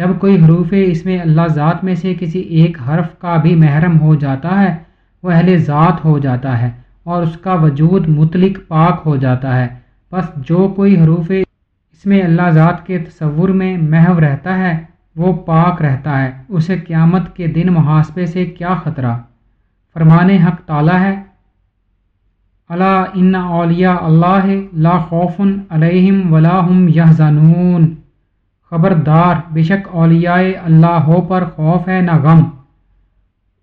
جب کوئی حروف اس میں اللہ ذات میں سے کسی ایک حرف کا بھی محرم ہو جاتا ہے، وہ اہل ذات ہو جاتا ہے اور اس کا وجود مطلق پاک ہو جاتا ہے۔ بس جو کوئی حروف اس میں اللہ ذات کے تصور میں محو رہتا ہے، وہ پاک رہتا ہے۔ اسے قیامت کے دن محاسبے سے کیا خطرہ؟ فرمان حق تعالیٰ ہے اللہ ان اولیاء اللہ لا خوف علیہم ولاحم یحزنون خبردار، بے شک اولیاء اللہ ہو پر خوف ہے نہ غم۔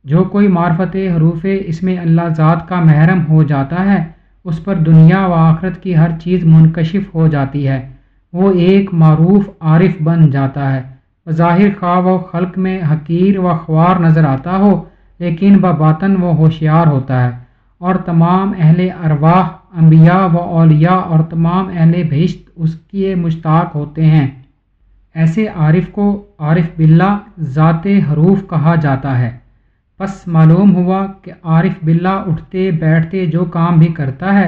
جو کوئی معرفت حروف اس میں اللہ ذات کا محرم ہو جاتا ہے، اس پر دنیا و آخرت کی ہر چیز منکشف ہو جاتی ہے۔ وہ ایک معروف عارف بن جاتا ہے۔ ظاہر خواہ و خلق میں حقیر و خوار نظر آتا ہو، لیکن بباطن وہ ہوشیار ہوتا ہے۔ اور تمام اہل ارواح، انبیاء و اولیاء اور تمام اہل بہشت اس کی مشتاق ہوتے ہیں۔ ایسے عارف کو عارف باللہ ذات حروف کہا جاتا ہے۔ بس معلوم ہوا کہ عارف باللہ اٹھتے، بیٹھتے جو کام بھی کرتا ہے،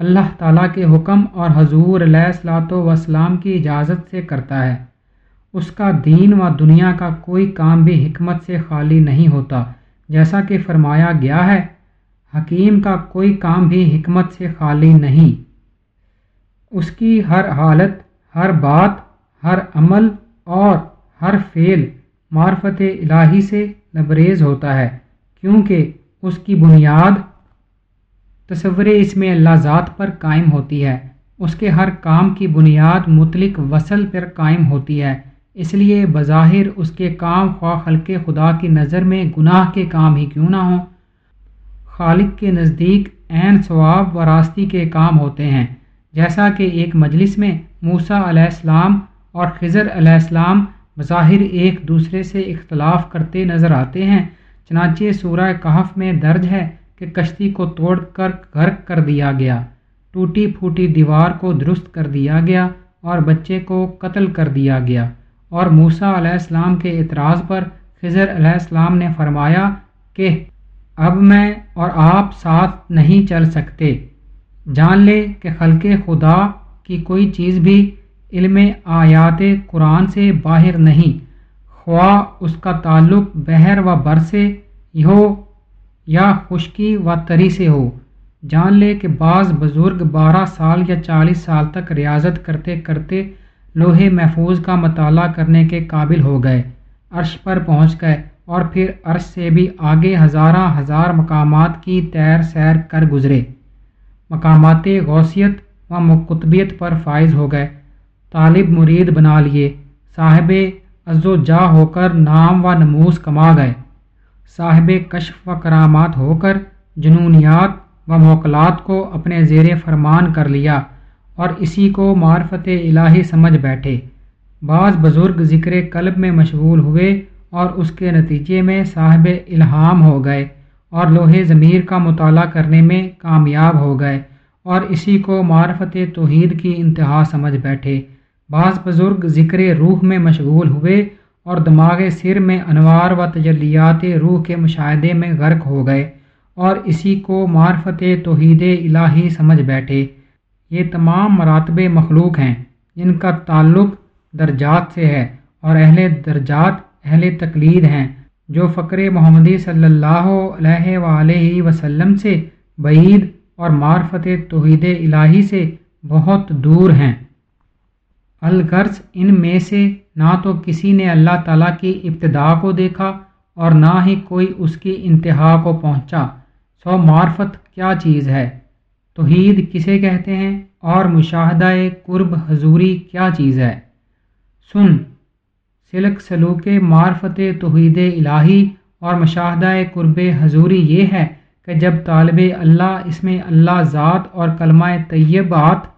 اللہ تعالیٰ کے حکم اور حضور علیہ السلاۃ وسلام کی اجازت سے کرتا ہے۔ اس کا دین و دنیا کا کوئی کام بھی حکمت سے خالی نہیں ہوتا، جیسا کہ فرمایا گیا ہے، حکیم کا کوئی کام بھی حکمت سے خالی نہیں۔ اس کی ہر حالت، ہر بات ہر عمل اور ہر فعل معرفت الہی سے لبریز ہوتا ہے، کیونکہ اس کی بنیاد تصور اس میں اللہ ذات پر قائم ہوتی ہے۔ اس کے ہر کام کی بنیاد مطلق وصل پر قائم ہوتی ہے۔ اس لیے بظاہر اس کے کام خواہ خلق خدا کی نظر میں گناہ کے کام ہی کیوں نہ ہوں۔ خالق کے نزدیک عین ثواب و راستی کے کام ہوتے ہیں۔ جیسا کہ ایک مجلس میں موسا علیہ السلام اور خضر علیہ السلام بظاہر ایک دوسرے سے اختلاف کرتے نظر آتے ہیں۔ چنانچہ سورہ کہف میں درج ہے کہ کشتی کو توڑ کر غرق کر دیا گیا، ٹوٹی پھوٹی دیوار کو درست کر دیا گیا اور بچے کو قتل کر دیا گیا۔ اور موسا علیہ السلام کے اعتراض پر خضر علیہ السلام نے فرمایا کہ اب میں اور آپ ساتھ نہیں چل سکتے۔ جان لے کہ خلق خدا کی کوئی چیز بھی علم آیات قرآن سے باہر نہیں، خواہ اس کا تعلق بحر و بر سے ہو یا خشکی و تری سے ہو۔ جان لے کہ بعض بزرگ بارہ سال یا چالیس سال تک ریاضت کرتے کرتے لوہے محفوظ کا مطالعہ کرنے کے قابل ہو گئے، عرش پر پہنچ گئے اور پھر عرش سے بھی آگے ہزارہ ہزار مقامات کی تیر سیر کر گزرے۔ مقامات غوثیت و مقتبیت پر فائز ہو گئے۔ طالب مرید بنا لیے۔ صاحب از و جا ہو کر نام و نموز کما گئے۔ صاحب کشف و کرامات ہو کر جنونیات و موکلات کو اپنے زیر فرمان کر لیا اور اسی کو معرفت الہی سمجھ بیٹھے۔ بعض بزرگ ذکر قلب میں مشغول ہوئے اور اس کے نتیجے میں صاحب الہام ہو گئے اور لوہے ضمیر کا مطالعہ کرنے میں کامیاب ہو گئے اور اسی کو معرفت توحید کی انتہا سمجھ بیٹھے۔ بعض بزرگ ذکر روح میں مشغول ہوئے اور دماغ سر میں انوار و تجلیات روح کے مشاہدے میں غرق ہو گئے اور اسی کو معرفت توحید الہی سمجھ بیٹھے۔ یہ تمام مراتب مخلوق ہیں۔ جن کا تعلق درجات سے ہے اور اہل درجات، اہل تقلید ہیں، جو فقر محمدی صلی اللہ علیہ وآلہ وسلم سے بعید اور معرفت توحید الہی سے بہت دور ہیں۔ الغرض ان میں سے نہ تو کسی نے اللہ تعالیٰ کی ابتدا کو دیکھا اور نہ ہی کوئی اس کی انتہا کو پہنچا۔ سو معرفت کیا چیز ہے؟ توحید کسے کہتے ہیں؟ اور مشاہدہ قرب حضوری کیا چیز ہے؟ سن۔ سلک سلوک معرفت توحید الہی اور مشاہدہ قرب حضوری یہ ہے کہ جب طالب اللہ اس میں اللہ ذات اور کلمہ طیبات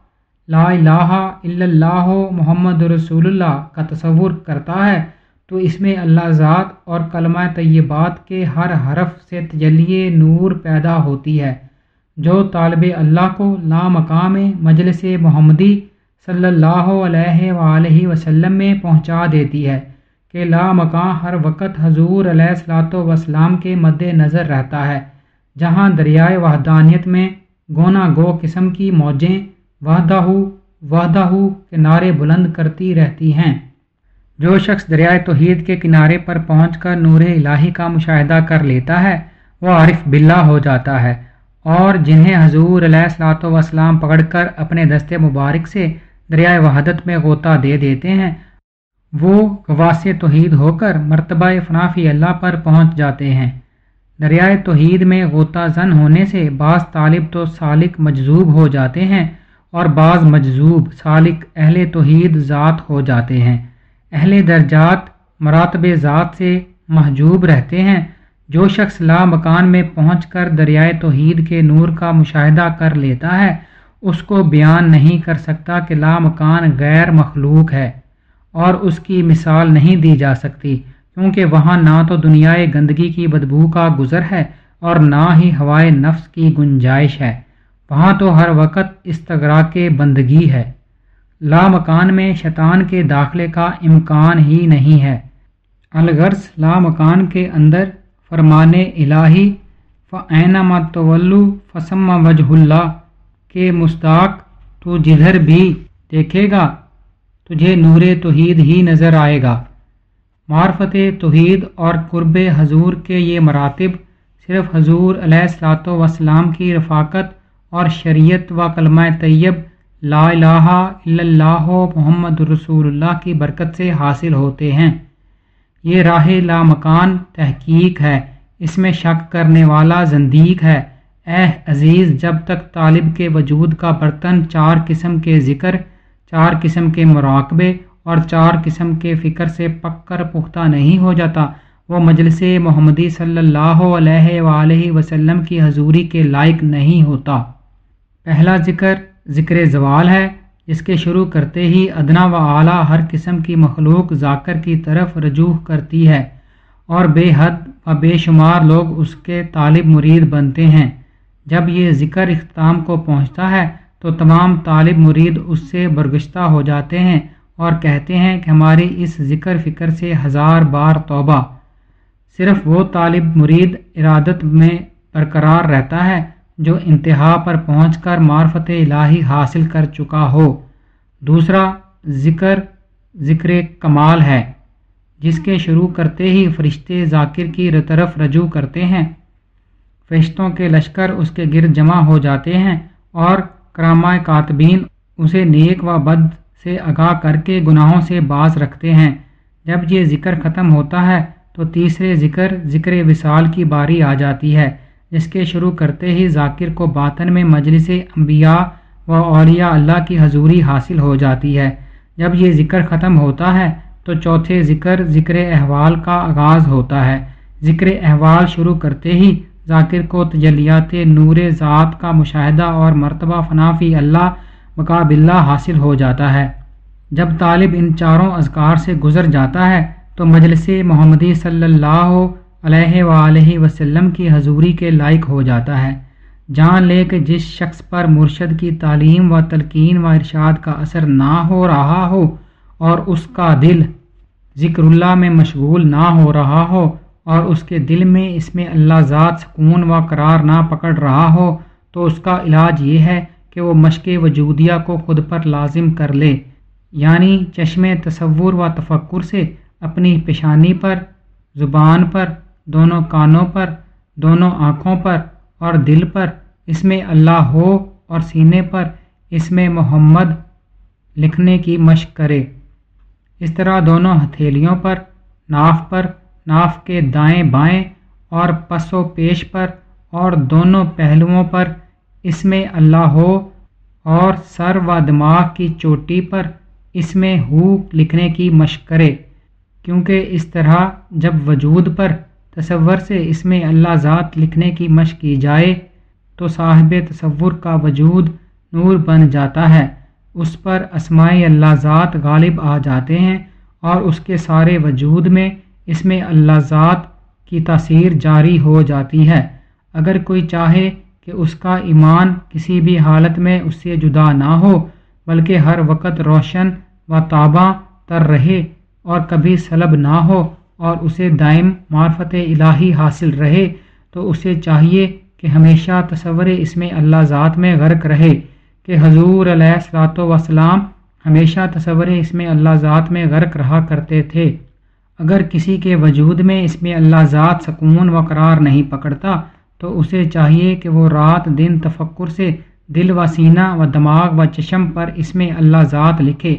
لا الہ الا اللہ محمد رسول اللہ کا تصور کرتا ہے، تو اس میں اللہ ذات اور کلمہ طیبات کے ہر حرف سے تجلی نور پیدا ہوتی ہے۔ جو طالب اللہ کو لا مقام مجلس محمدی صلی اللہ علیہ وآلہ وسلم میں پہنچا دیتی ہے کہ لا مقام ہر وقت حضور علیہ السلاۃ وسلام کے مد نظر رہتا ہے، جہاں دریائے وحدانیت میں گونا گو قسم کی موجیں وحدہ وحدہ کے نعرے بلند کرتی رہتی ہیں۔ جو شخص دریائے توحید کے کنارے پر پہنچ کر نور الہی کا مشاہدہ کر لیتا ہے، وہ عارف باللہ ہو جاتا ہے۔ اور جنہیں حضور علیہ السلاۃ وسلام پکڑ کر اپنے دستے مبارک سے دریائے وحدت میں غوطہ دے دیتے ہیں، وہ گواس توحید ہو کر مرتبہ فنافی اللہ پر پہنچ جاتے ہیں۔ دریائے توحید میں غوطہ زن ہونے سے بعض طالب تو سالک مجذوب ہو جاتے ہیں۔ اور بعض مجذوب سالک اہل توحید ذات ہو جاتے ہیں۔ اہل درجات مراتب ذات سے محجوب رہتے ہیں۔ جو شخص لا مکان میں پہنچ کر دریائے توحید کے نور کا مشاہدہ کر لیتا ہے، اس کو بیان نہیں کر سکتا کہ لا مکان غیر مخلوق ہے۔ اور اس کی مثال نہیں دی جا سکتی، کیونکہ وہاں نہ تو دنیائے گندگی کی بدبو کا گزر ہے اور نہ ہی ہوائے نفس کی گنجائش ہے۔ وہاں تو ہر وقت استغرا کے بندگی ہے۔ لا مکان میں شیطان کے داخلے کا امکان ہی نہیں ہے۔ الغرض لا مکان کے اندر فرمان الہی فعین متولو فسم وجہ اللہ کے مستاق تو جدھر بھی دیکھے گا، تجھے نور توحید ہی نظر آئے گا۔ معرفت توحید اور قرب حضور کے یہ مراتب صرف حضور علیہ السلاۃ وسلام کی رفاقت اور شریعت و کلمہ طیب لا الہ الا اللہ محمد رسول اللہ کی برکت سے حاصل ہوتے ہیں۔ یہ راہ لا مکان تحقیق ہے۔ اس میں شک کرنے والا زندیق ہے۔ اے عزیز، جب تک طالب کے وجود کا برتن چار قسم کے ذکر، چار قسم کے مراقبے اور چار قسم کے فکر سے پک کر پختہ نہیں ہو جاتا، وہ مجلس محمدی صلی اللہ علیہ وآلہ وسلم کی حضوری کے لائق نہیں ہوتا۔ پہلا ذکر ذکر زوال ہے، جس کے شروع کرتے ہی ادنا و اعلیٰ ہر قسم کی مخلوق ذاکر کی طرف رجوع کرتی ہے اور بے حد و بے شمار لوگ اس کے طالب مرید بنتے ہیں۔ جب یہ ذکر اختتام کو پہنچتا ہے تو تمام طالب مرید اس سے برگشتہ ہو جاتے ہیں اور کہتے ہیں کہ ہماری اس ذکر فکر سے ہزار بار توبہ۔ صرف وہ طالب مرید ارادت میں برقرار رہتا ہے جو انتہا پر پہنچ کر معرفت الہی حاصل کر چکا ہو۔ دوسرا، ذکر ذکر کمال ہے، جس کے شروع کرتے ہی فرشتے ذاکر کی طرف رجوع کرتے ہیں۔ فرشتوں کے لشکر اس کے گرد جمع ہو جاتے ہیں اور کرامہ کاتبین اسے نیک و بد سے آگاہ کر کے گناہوں سے باز رکھتے ہیں۔ جب یہ ذکر ختم ہوتا ہے تو تیسرے ذکر ذکر وصال کی باری آ جاتی ہے۔ جس کے شروع کرتے ہی ذاکر کو باطن میں مجلس انبیاء و اولیاء اللہ کی حضوری حاصل ہو جاتی ہے۔ جب یہ ذکر ختم ہوتا ہے تو چوتھے ذکر ذکر احوال کا آغاز ہوتا ہے۔ ذکر احوال شروع کرتے ہی ذاکر کو تجلیات نور ذات کا مشاہدہ اور مرتبہ فنافی اللہ مقاب اللہ حاصل ہو جاتا ہے۔ جب طالب ان چاروں اذکار سے گزر جاتا ہے تو مجلس محمدی صلی اللہ علیہ وآلہ وسلم کی حضوری کے لائق ہو جاتا ہے۔ جان لے کہ جس شخص پر مرشد کی تعلیم و تلقین و ارشاد کا اثر نہ ہو رہا ہو اور اس کا دل ذکر اللہ میں مشغول نہ ہو رہا ہو اور اس کے دل میں اس میں اللہ ذات سکون و قرار نہ پکڑ رہا ہو، تو اس کا علاج یہ ہے کہ وہ مشق وجودیہ کو خود پر لازم کر لے۔ یعنی چشم تصور و تفکر سے اپنی پیشانی پر، زبان پر دونوں کانوں پر، دونوں آنکھوں پر اور دل پر، اس میں اللہ ہو اور سینے پر، اس میں محمد لکھنے کی مشق کرے۔ اس طرح دونوں ہتھیلیوں پر، ناف پر، ناف کے دائیں بائیں اور پس و پیش پر اور دونوں پہلوؤں پر، اس میں اللہ ہو اور سر و دماغ کی چوٹی پر، اس میں ہو لکھنے کی مشق کرے۔ کیونکہ اس طرح جب وجود پر تصور سے اس میں اللہ ذات لکھنے کی مشق کی جائے تو صاحب تصور کا وجود نور بن جاتا ہے۔ اس پر اسماعی اللہ ذات غالب آ جاتے ہیں اور اس کے سارے وجود میں اس میں اللہ ذات کی تاثیر جاری ہو جاتی ہے۔ اگر کوئی چاہے کہ اس کا ایمان کسی بھی حالت میں اس سے جدا نہ ہو، بلکہ ہر وقت روشن و تابہ تر رہے اور کبھی سلب نہ ہو اور اسے دائم معرفت الہی حاصل رہے، تو اسے چاہیے کہ ہمیشہ تصور اس میں اللہ ذات میں غرق رہے کہ حضور علیہ السلاۃ وسلام ہمیشہ تصور اس میں اللہ ذات میں غرق رہا کرتے تھے۔ اگر کسی کے وجود میں اس میں اللہ ذات سکون و قرار نہیں پکڑتا، تو اسے چاہیے کہ وہ رات دن تفکر سے دل و سینہ و دماغ و چشم پر اس میں اللہ ذات لکھے۔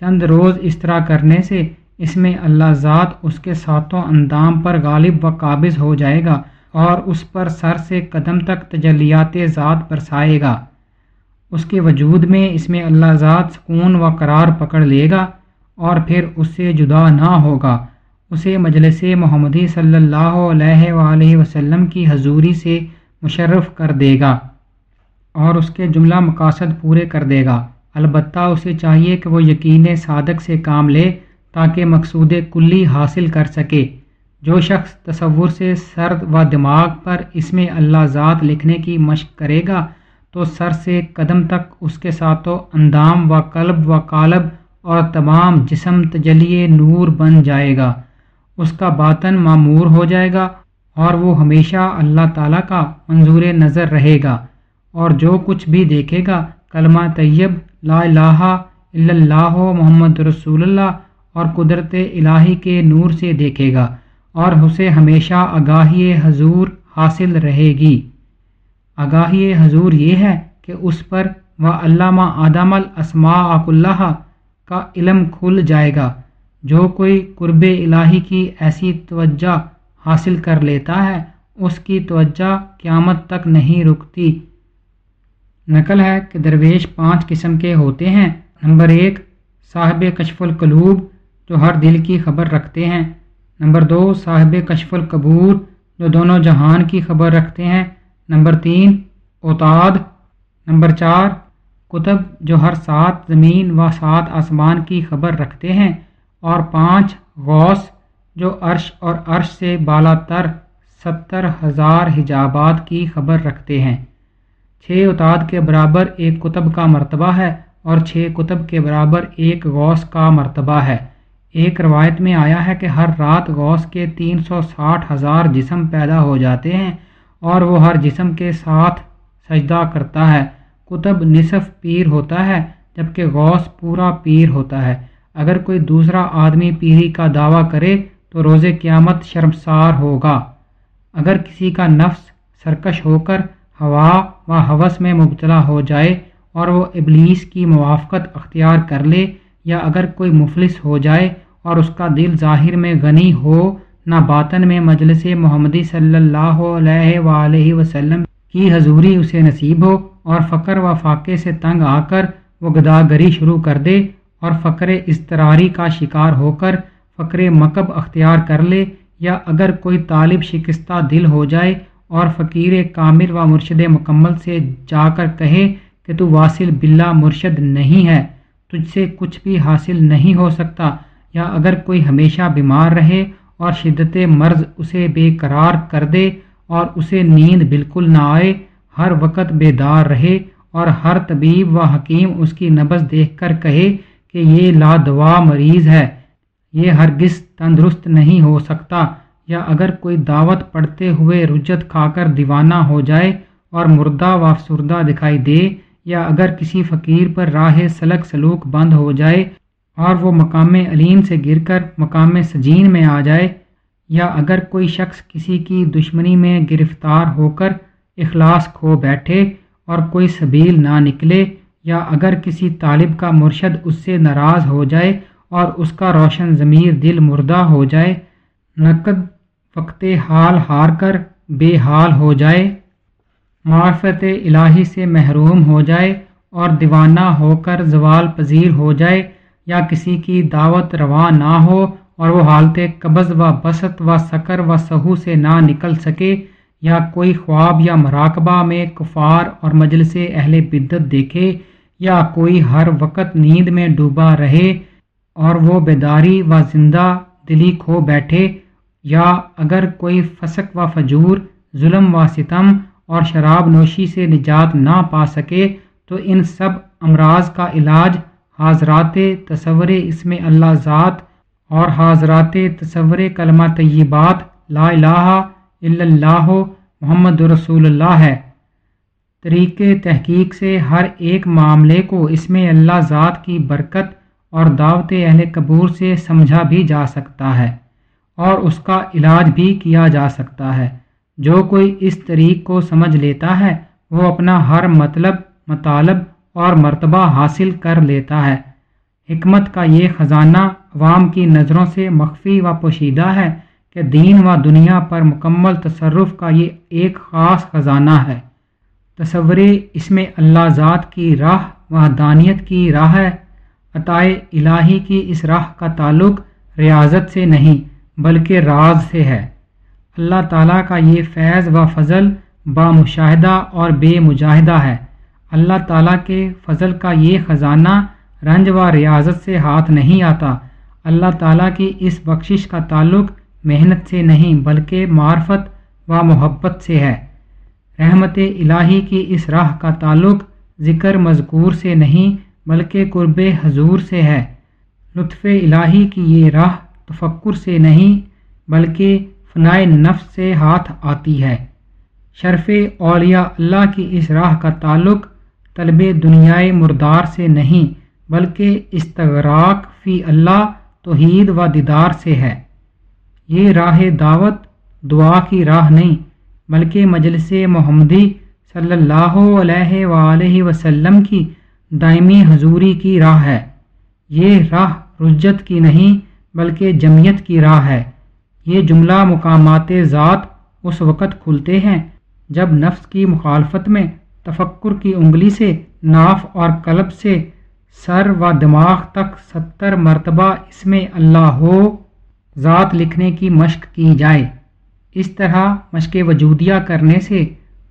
چند روز اس طرح کرنے سے اس میں اللہ ذات اس کے ساتوں اندام پر غالب و قابض ہو جائے گا اور اس پر سر سے قدم تک تجلیات ذات برسائے گا۔ اس کے وجود میں اس میں اللہ ذات سکون و قرار پکڑ لے گا اور پھر اس سے جدا نہ ہوگا۔ اسے مجلس محمدی صلی اللہ علیہ وآلہ وسلم کی حضوری سے مشرف کر دے گا اور اس کے جملہ مقاصد پورے کر دے گا۔ البتہ اسے چاہیے کہ وہ یقین صادق سے کام لے تاکہ مقصود کلی حاصل کر سکے۔ جو شخص تصور سے سرد و دماغ پر اس میں اللہ ذات لکھنے کی مشق کرے گا، تو سر سے قدم تک اس کے ساتھوں اندام و قلب و قالب اور تمام جسم تجلیے نور بن جائے گا۔ اس کا باطن معمور ہو جائے گا اور وہ ہمیشہ اللہ تعالیٰ کا منظور نظر رہے گا اور جو کچھ بھی دیکھے گا، کلمہ طیب، لا الہ الا اللہ محمد رسول اللہ اور قدرت الہی کے نور سے دیکھے گا، اور اسے ہمیشہ آگاہی حضور حاصل رہے گی۔ آگاہی حضور یہ ہے کہ اس پر و علامہ آدم الاسماء اللہ کا علم کھل جائے گا۔ جو کوئی قرب الہی کی ایسی توجہ حاصل کر لیتا ہے، اس کی توجہ قیامت تک نہیں رکتی۔ نقل ہے کہ درویش پانچ قسم کے ہوتے ہیں۔ نمبر ایک، صاحب کشف القلوب۔ جو ہر دل کی خبر رکھتے ہیں۔ نمبر دو، صاحب کشف القبور، جو دونوں جہان کی خبر رکھتے ہیں۔ نمبر تین اوتاد نمبر چار، کتب، جو ہر سات زمین و سات آسمان کی خبر رکھتے ہیں۔ اور پانچ، غوث، جو عرش اور عرش سے بالا تر ستر ہزار حجابات کی خبر رکھتے ہیں۔ چھ اتاد کے برابر ایک کتب کا مرتبہ ہے اور چھ کتب کے برابر ایک غوث کا مرتبہ ہے۔ ایک روایت میں آیا ہے کہ ہر رات غوث کے تین سو ساٹھ ہزار جسم پیدا ہو جاتے ہیں اور وہ ہر جسم کے ساتھ سجدہ کرتا ہے۔ کتب نصف پیر ہوتا ہے جبکہ غوث پورا پیر ہوتا ہے۔ اگر کوئی دوسرا آدمی پیری کا دعویٰ کرے تو روز قیامت شرمسار ہوگا۔ اگر کسی کا نفس سرکش ہو کر ہوا و حوث میں مبتلا ہو جائے اور وہ ابلیس کی موافقت اختیار کر لے یا اگر کوئی مفلس ہو جائے اور اس کا دل ظاہر میں غنی ہو، نہ باطن میں مجلس محمدی صلی اللہ علیہ وآلہ وسلم کی حضوری اسے نصیب ہو اور فقر و فاقے سے تنگ آ کر وہ گداگری شروع کر دے اور فقر اضطراری کا شکار ہو کر فقر مکب اختیار کر لے یا اگر کوئی طالب شکستہ دل ہو جائے اور فقیر کامل و مرشد مکمل سے جا کر کہے کہ تو واصل بلا مرشد نہیں ہے۔ تجھ سے کچھ بھی حاصل نہیں ہو سکتا، یا اگر کوئی ہمیشہ بیمار رہے اور شدت مرض اسے بے قرار کر دے اور اسے نیند بالکل نہ آئے، ہر وقت بیدار رہے اور ہر طبیب و حکیم اس کی نبز دیکھ کر کہے کہ یہ لا دوا مریض ہے، یہ ہرگز تندرست نہیں ہو سکتا۔ یا اگر کوئی دعوت پڑھتے ہوئے رجت کھا کر دیوانہ ہو جائے اور مردہ و افسردہ دکھائی دے یا اگر کسی فقیر پر راہ سلک سلوک بند ہو جائے اور وہ مقام علیم سے گر کر مقام سجین میں آ جائے، یا اگر کوئی شخص کسی کی دشمنی میں گرفتار ہو کر اخلاص کھو بیٹھے اور کوئی سبیل نہ نکلے، یا اگر کسی طالب کا مرشد اس سے ناراض ہو جائے اور اس کا روشن ضمیر دل مردہ ہو جائے، نقد وقت حال ہار کر بے حال ہو جائے۔ معرفت الہی سے محروم ہو جائے اور دیوانہ ہو کر زوال پذیر ہو جائے یا کسی کی دعوت رواں نہ ہو اور وہ حالت قبض و بسط و سکر و سہو سے نہ نکل سکے یا کوئی خواب یا مراقبہ میں کفار اور مجلس اہل بدت دیکھے یا کوئی ہر وقت نیند میں ڈوبا رہے اور وہ بیداری و زندہ دلی کھو بیٹھے یا اگر کوئی فسق و فجور، ظلم و ستم اور شراب نوشی سے نجات نہ پا سکے تو ان سب امراض کا علاج حاضرات تصور اس میں اللہ ذات اور حاضرات تصور کلمہ طیبات لا الہ الا اللہ محمد رسول اللہ ہے۔ طریقے تحقیق سے ہر ایک معاملے کو اس میں اللہ ذات کی برکت اور دعوت اہل قبور سے سمجھا بھی جا سکتا ہے اور اس کا علاج بھی کیا جا سکتا ہے۔ جو کوئی اس طریق کو سمجھ لیتا ہے، وہ اپنا ہر مطلب مطالب اور مرتبہ حاصل کر لیتا ہے۔ حکمت کا یہ خزانہ عوام کی نظروں سے مخفی و پوشیدہ ہے کہ دین و دنیا پر مکمل تصرف کا یہ ایک خاص خزانہ ہے۔ تصور اس میں اللہ ذات کی راہ و دانیت کی راہ ہے۔ عطائے الہی کی اس راہ کا تعلق ریاضت سے نہیں، بلکہ راز سے ہے۔ اللہ تعالیٰ کا یہ فیض و فضل با مشاہدہ اور بے مجاہدہ ہے۔ اللہ تعالیٰ کے فضل کا یہ خزانہ رنج و ریاضت سے ہاتھ نہیں آتا۔ اللہ تعالیٰ کی اس بخشش کا تعلق محنت سے نہیں بلکہ معرفت و محبت سے ہے۔ رحمت الہی کی اس راہ کا تعلق ذکر مذکور سے نہیں بلکہ قرب حضور سے ہے۔ لطف الہی کی یہ راہ تفکر سے نہیں بلکہ فنائے نفس سے ہاتھ آتی ہے۔ شرف اولیاء اللہ کی اس راہ کا تعلق طلب دنیائے مردار سے نہیں، بلکہ استغراق فی اللہ، توحید و دیدار سے ہے۔ یہ راہ دعوت دعا کی راہ نہیں، بلکہ مجلس محمدی صلی اللہ علیہ وآلہ وسلم کی دائمی حضوری کی راہ ہے۔ یہ راہ رجت کی نہیں، بلکہ جمعیت کی راہ ہے۔ یہ جملہ مقامات ذات اس وقت کھلتے ہیں جب نفس کی مخالفت میں تفکر کی انگلی سے ناف اور قلب سے سر و دماغ تک ستر مرتبہ اس میں اللہ ہو ذات لکھنے کی مشق کی جائے۔ اس طرح مشق وجودیہ کرنے سے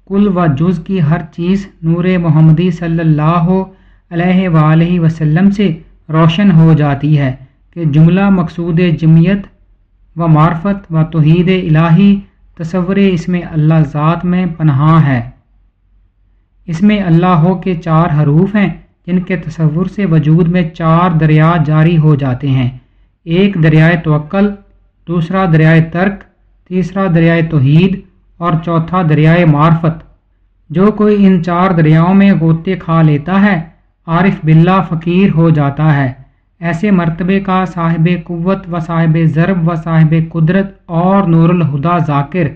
کل و جز کی ہر چیز نور محمدی صلی اللہ علیہ وآلہ وسلم سے روشن ہو جاتی ہے کہ جملہ مقصود جمعیت و معرفت و توحید الہی تصور اس میں اللہ ذات میں پنہا ہے۔ اس میں اللہ ہو کے چار حروف ہیں جن کے تصور سے وجود میں چار دریا جاری ہو جاتے ہیں۔ ایک دریائے توکل، دوسرا دریائے ترک، تیسرا دریائے توحید اور چوتھا دریائے معرفت۔ جو کوئی ان چار دریاؤں میں غوطے کھا لیتا ہے، عارف باللہ فقیر ہو جاتا ہے۔ ایسے مرتبے کا صاحب قوت و صاحب ضرب و صاحب قدرت اور نور الہدا ذاکر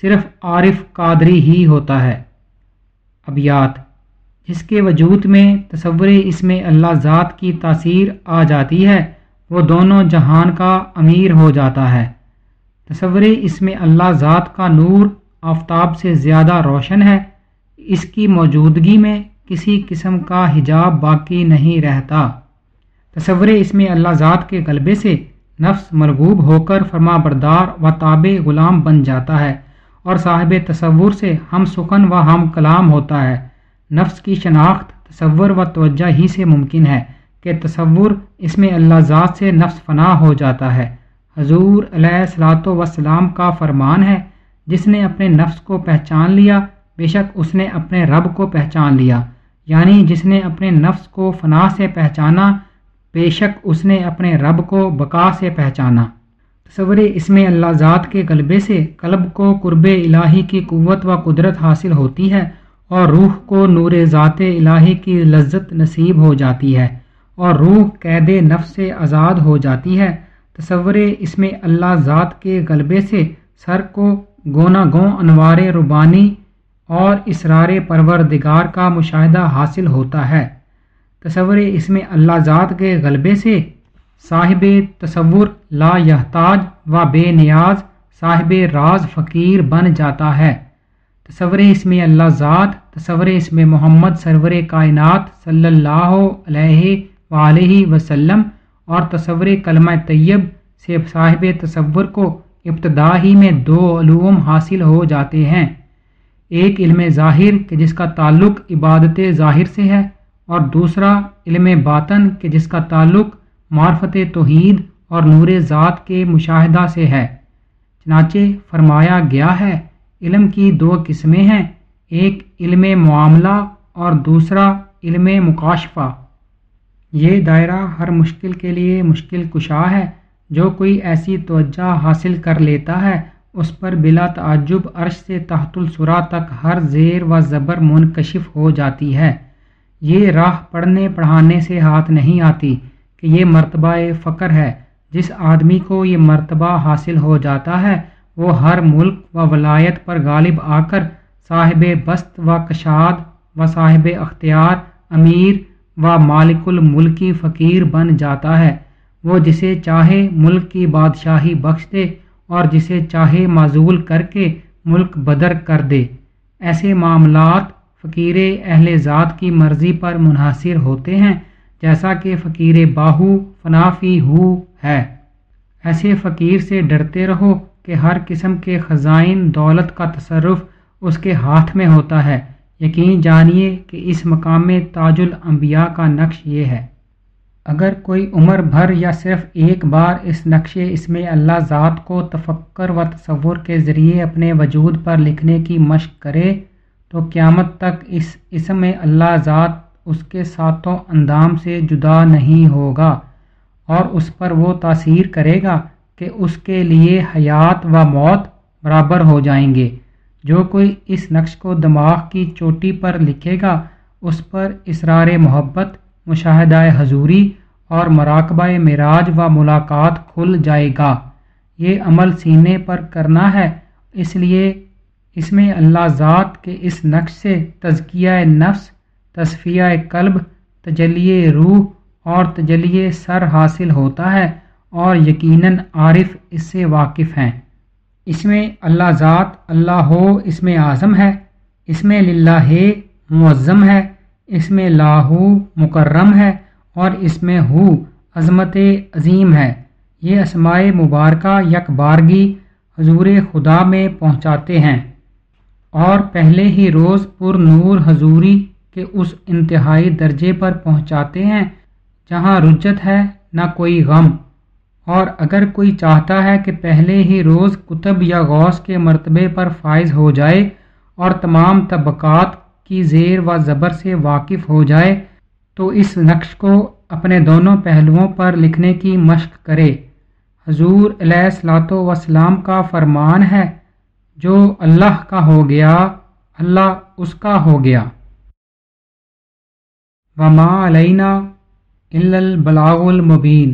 صرف عارف قادری ہی ہوتا ہے۔ ابیات جس کے وجود میں تصور اس میں اللہ ذات کی تاثیر آ جاتی ہے، وہ دونوں جہان کا امیر ہو جاتا ہے۔ تصور اس میں اللہ ذات کا نور آفتاب سے زیادہ روشن ہے، اس کی موجودگی میں کسی قسم کا حجاب باقی نہیں رہتا۔ تصور اس میں اللہ ذات کے غلبے سے نفس مرغوب ہو کر فرما بردار و تاب غلام بن جاتا ہے اور صاحب تصور سے ہم سکن و ہم کلام ہوتا ہے۔ نفس کی شناخت تصور و توجہ ہی سے ممکن ہے کہ تصور اس میں اللہ ذات سے نفس فنا ہو جاتا ہے۔ حضور علیہ السلاۃ وسلام کا فرمان ہے، جس نے اپنے نفس کو پہچان لیا، بے شک اس نے اپنے رب کو پہچان لیا۔ یعنی جس نے اپنے نفس کو فنا سے پہچانا بے شک اس نے اپنے رب کو بقا سے پہچانا۔ تصور اس میں اللہ ذات کے غلبے سے قلب کو قرب الہی کی قوت و قدرت حاصل ہوتی ہے اور روح کو نور ذات الہی کی لذت نصیب ہو جاتی ہے اور روح قید نفس سے آزاد ہو جاتی ہے۔ تصور اس میں اللہ ذات کے غلبے سے سر کو گونا گوں انوار ربانی اور اسرار پروردگار کا مشاہدہ حاصل ہوتا ہے۔ تصور اس میں اللہ ذات کے غلبے سے صاحب تصور لا یحتاج و بے نیاز صاحب راز فقیر بن جاتا ہے۔ تصور اس میں اللہ ذات، تصور اس میں محمد سرور کائنات صلی اللہ علیہ علیہ وسلم اور تصور کلمہ طیب سے صاحب تصور کو ابتدا ہی میں دو علوم حاصل ہو جاتے ہیں۔ ایک علم ظاہر کہ جس کا تعلق عبادت ظاہر سے ہے اور دوسرا، علم باطن کہ جس کا تعلق معرفت توحید اور نور ذات کے مشاہدہ سے ہے۔ چنانچہ فرمایا گیا ہے، علم کی دو قسمیں ہیں، ایک علم معاملہ اور دوسرا علم مکاشفہ۔ یہ دائرہ ہر مشکل کے لیے مشکل کشا ہے، جو کوئی ایسی توجہ حاصل کر لیتا ہے، اس پر بلا تعجب عرش سے تحت السرا تک ہر زیر و زبر منکشف ہو جاتی ہے۔ یہ راہ پڑھنے پڑھانے سے ہاتھ نہیں آتی کہ یہ مرتبہ فقر ہے۔ جس آدمی کو یہ مرتبہ حاصل ہو جاتا ہے، وہ ہر ملک و ولایت پر غالب آ کر صاحب بست و کشاد و صاحب اختیار، امیر و مالک الملکی فقیر بن جاتا ہے۔ وہ جسے چاہے ملک کی بادشاہی بخش دے اور جسے چاہے معزول کر کے ملک بدر کر دے۔ ایسے معاملات فقیر اہل ذات کی مرضی پر منحصر ہوتے ہیں، جیسا کہ فقیر باہو فنافی ہو ہے۔ ایسے فقیر سے ڈرتے رہو کہ ہر قسم کے خزائن، دولت کا تصرف اس کے ہاتھ میں ہوتا ہے۔ یقین جانیے کہ اس مقام میں تاج الانبیاء کا نقش یہ ہے۔ اگر کوئی عمر بھر یا صرف ایک بار اس نقش اس میں اللہ ذات کو تفکر و تصور کے ذریعے اپنے وجود پر لکھنے کی مشق کرے تو قیامت تک اس اسم میں اللہ ذات اس کے ساتوں اندام سے جدا نہیں ہوگا اور اس پر وہ تاثیر کرے گا کہ اس کے لیے حیات و موت برابر ہو جائیں گے۔ جو کوئی اس نقش کو دماغ کی چوٹی پر لکھے گا، اس پر اسرار محبت، مشاہدہ حضوری اور مراقبہ معراج و ملاقات کھل جائے گا۔ یہ عمل سینے پر کرنا ہے، اس لیے اس میں اللہ ذات کے اس نقش سے تزکیہ نفس، تصفیہ قلب، تجلی روح اور تجلی سر حاصل ہوتا ہے اور یقیناً عارف اس سے واقف ہیں۔ اس میں اللہ ذات، اللہ ہو، اس میں اعظم ہے، اس میں للہ معظم ہے، اس میں لاہو مکرم ہے اور اس میں ہو عظمت عظیم ہے۔ یہ اسماء مبارکہ یک بارگی حضور خدا میں پہنچاتے ہیں۔ اور پہلے ہی روز پر نور حضوری کے اس انتہائی درجے پر پہنچاتے ہیں جہاں رجت ہے نہ کوئی غم۔ اور اگر کوئی چاہتا ہے کہ پہلے ہی روز کتب یا غوث کے مرتبے پر فائز ہو جائے اور تمام طبقات کی زیر و زبر سے واقف ہو جائے، تو اس نقش کو اپنے دونوں پہلوؤں پر لکھنے کی مشق کرے۔ حضور علیہ السلاۃ وسلام کا فرمان ہے جو اللہ کا ہو گیا اللہ اس کا ہو گیا۔ وما علینا البلاغ المبین